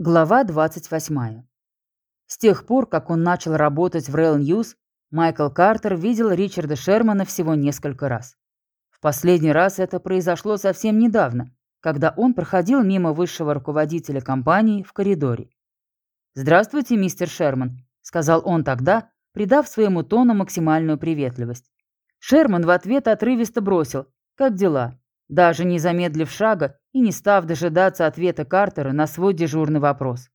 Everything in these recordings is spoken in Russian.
Глава 28. С тех пор, как он начал работать в Rail News, Майкл Картер видел Ричарда Шермана всего несколько раз. В последний раз это произошло совсем недавно, когда он проходил мимо высшего руководителя компании в коридоре. «Здравствуйте, мистер Шерман», — сказал он тогда, придав своему тону максимальную приветливость. Шерман в ответ отрывисто бросил «Как дела?», даже не замедлив шага и не став дожидаться ответа Картера на свой дежурный вопрос.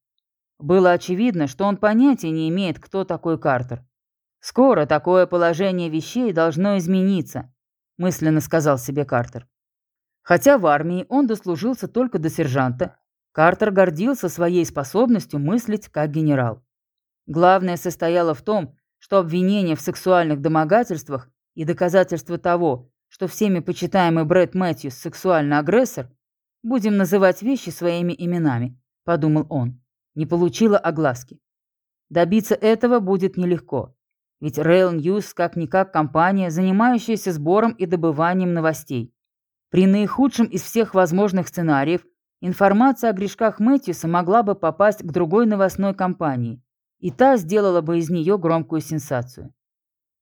Было очевидно, что он понятия не имеет, кто такой Картер. «Скоро такое положение вещей должно измениться», – мысленно сказал себе Картер. Хотя в армии он дослужился только до сержанта, Картер гордился своей способностью мыслить как генерал. Главное состояло в том, что обвинения в сексуальных домогательствах и доказательства того, что всеми почитаемый Брэд Мэтьюс сексуальный агрессор, будем называть вещи своими именами, подумал он, не получила огласки. Добиться этого будет нелегко, ведь Rail News как-никак компания, занимающаяся сбором и добыванием новостей. При наихудшем из всех возможных сценариев информация о грешках Мэтьюса могла бы попасть к другой новостной компании, и та сделала бы из нее громкую сенсацию.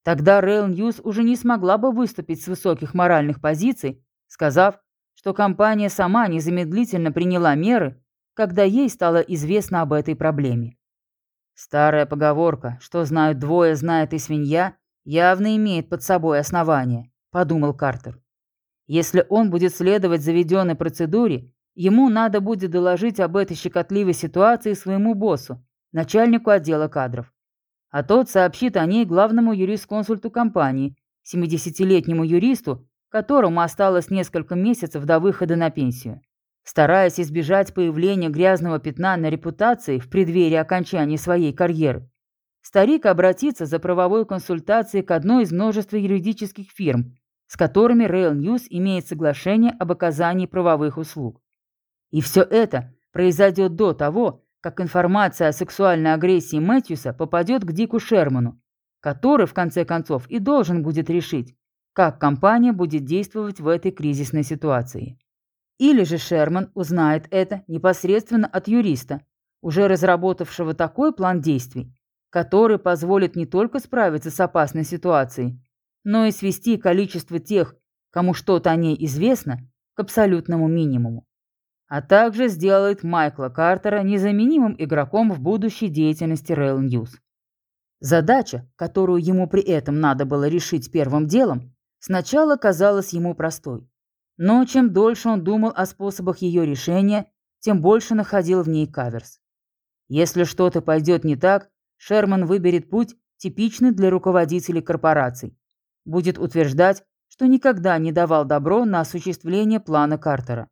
Тогда Rail News уже не смогла бы выступить с высоких моральных позиций, сказав, что компания сама незамедлительно приняла меры, когда ей стало известно об этой проблеме. Старая поговорка, что знают двое, знает и свинья, явно имеет под собой основание, подумал Картер. Если он будет следовать заведенной процедуре, ему надо будет доложить об этой щекотливой ситуации своему боссу, начальнику отдела кадров а тот сообщит о ней главному юрисконсульту компании, 70-летнему юристу, которому осталось несколько месяцев до выхода на пенсию. Стараясь избежать появления грязного пятна на репутации в преддверии окончания своей карьеры, старик обратится за правовой консультацией к одной из множества юридических фирм, с которыми Rail News имеет соглашение об оказании правовых услуг. И все это произойдет до того, как информация о сексуальной агрессии Мэтьюса попадет к Дику Шерману, который, в конце концов, и должен будет решить, как компания будет действовать в этой кризисной ситуации. Или же Шерман узнает это непосредственно от юриста, уже разработавшего такой план действий, который позволит не только справиться с опасной ситуацией, но и свести количество тех, кому что-то о ней известно, к абсолютному минимуму а также сделает Майкла Картера незаменимым игроком в будущей деятельности Rail News. Задача, которую ему при этом надо было решить первым делом, сначала казалась ему простой. Но чем дольше он думал о способах ее решения, тем больше находил в ней каверс. Если что-то пойдет не так, Шерман выберет путь, типичный для руководителей корпораций. Будет утверждать, что никогда не давал добро на осуществление плана Картера.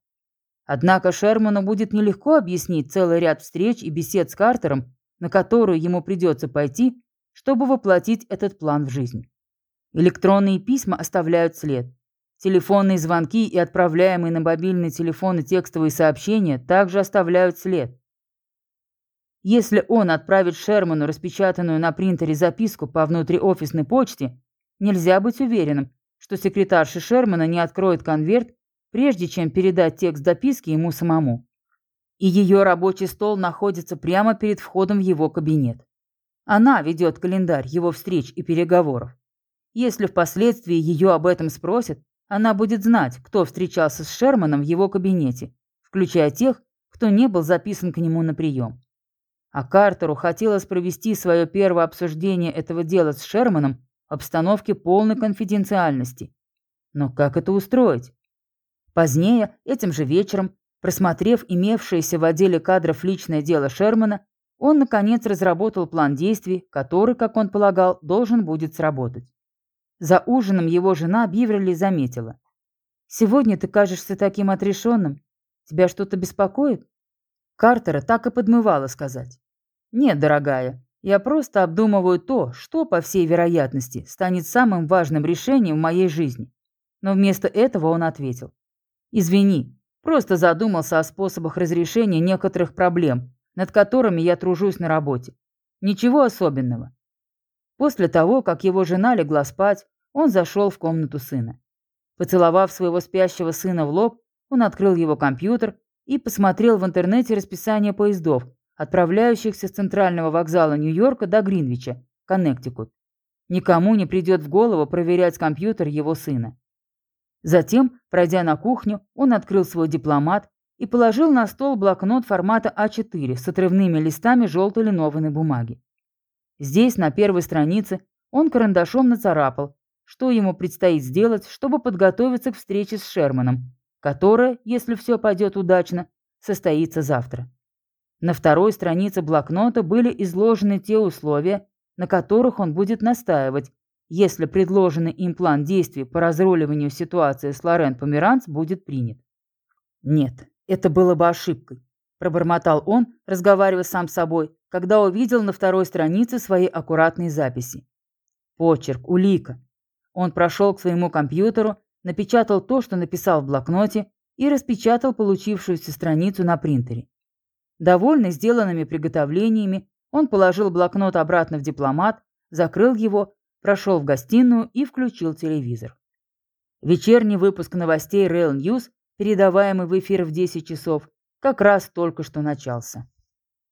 Однако Шерману будет нелегко объяснить целый ряд встреч и бесед с Картером, на которую ему придется пойти, чтобы воплотить этот план в жизнь. Электронные письма оставляют след. Телефонные звонки и отправляемые на мобильный телефон и текстовые сообщения также оставляют след. Если он отправит Шерману распечатанную на принтере записку по внутриофисной почте, нельзя быть уверенным, что секретарша Шермана не откроет конверт прежде чем передать текст записки ему самому. И ее рабочий стол находится прямо перед входом в его кабинет. Она ведет календарь его встреч и переговоров. Если впоследствии ее об этом спросят, она будет знать, кто встречался с Шерманом в его кабинете, включая тех, кто не был записан к нему на прием. А Картеру хотелось провести свое первое обсуждение этого дела с Шерманом в обстановке полной конфиденциальности. Но как это устроить? Позднее, этим же вечером, просмотрев имевшееся в отделе кадров личное дело Шермана, он, наконец, разработал план действий, который, как он полагал, должен будет сработать. За ужином его жена Биверли заметила. «Сегодня ты кажешься таким отрешенным. Тебя что-то беспокоит?» Картера так и подмывало сказать. «Нет, дорогая, я просто обдумываю то, что, по всей вероятности, станет самым важным решением в моей жизни». Но вместо этого он ответил. Извини, просто задумался о способах разрешения некоторых проблем, над которыми я тружусь на работе. Ничего особенного. После того, как его жена легла спать, он зашел в комнату сына. Поцеловав своего спящего сына в лоб, он открыл его компьютер и посмотрел в интернете расписание поездов, отправляющихся с центрального вокзала Нью-Йорка до Гринвича, Коннектикут. Никому не придет в голову проверять компьютер его сына. Затем, пройдя на кухню, он открыл свой дипломат и положил на стол блокнот формата А4 с отрывными листами желтой линованной бумаги. Здесь, на первой странице, он карандашом нацарапал, что ему предстоит сделать, чтобы подготовиться к встрече с Шерманом, которая, если все пойдет удачно, состоится завтра. На второй странице блокнота были изложены те условия, на которых он будет настаивать, если предложенный им план действий по разруливанию ситуации с Лорен Померанц будет принят. Нет, это было бы ошибкой, пробормотал он, разговаривая сам с собой, когда увидел на второй странице свои аккуратные записи. Почерк, улика. Он прошел к своему компьютеру, напечатал то, что написал в блокноте, и распечатал получившуюся страницу на принтере. Довольный сделанными приготовлениями, он положил блокнот обратно в дипломат, закрыл его, прошел в гостиную и включил телевизор. Вечерний выпуск новостей Rail News, передаваемый в эфир в 10 часов, как раз только что начался.